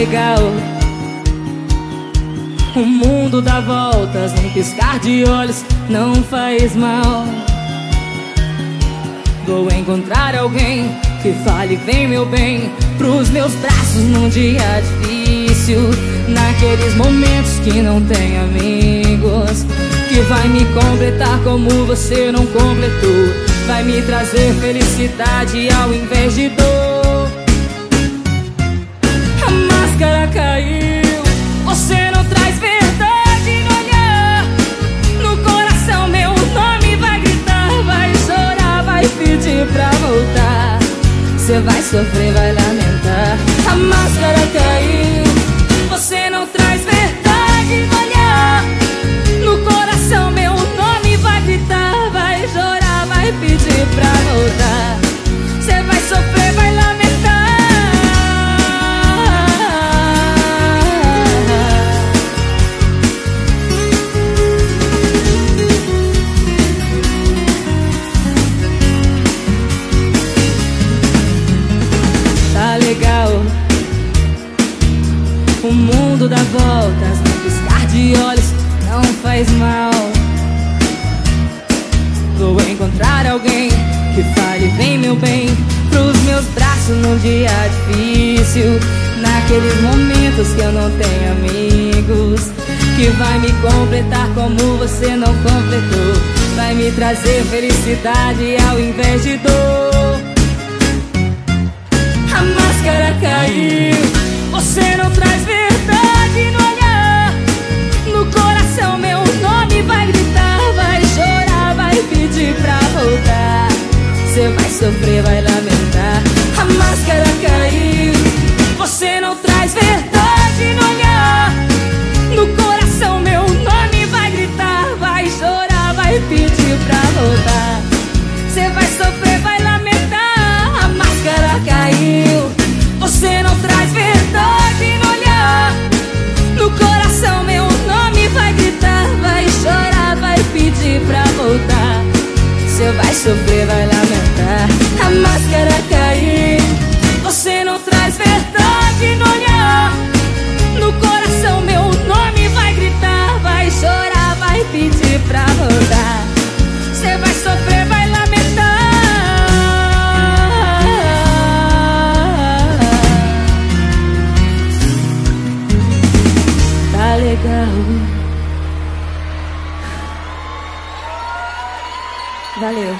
legal. O mundo dá voltas num piscar de olhos, não faz mal. Vou encontrar alguém que fale bem meu bem pros meus braços num dia difícil. Naqueles momentos que não tem amigos, que vai me completar como você não completou. Vai me trazer felicidade ao invés de dor. Você vai sofrer, vai lamentar. O mundo dá voltas, piscar de olhos não faz mal. Vou encontrar alguém que fale bem meu bem pros meus braços num dia difícil. Naqueles momentos que eu não tenho amigos, que vai me completar como você não completou. Vai me trazer felicidade ao invés de dor. A máscara caiu, sofrer, vai lamentar. A máscara caiu, você não traz verdade no olhar. No coração, meu nome vai gritar, vai chorar, vai pedir pra voltar. Você vai sofrer, vai lamentar. A máscara caiu. Você não traz verdade no olhar. No coração, meu nome vai gritar, vai chorar, vai pedir pra voltar. Você vai sofrer, Valeu.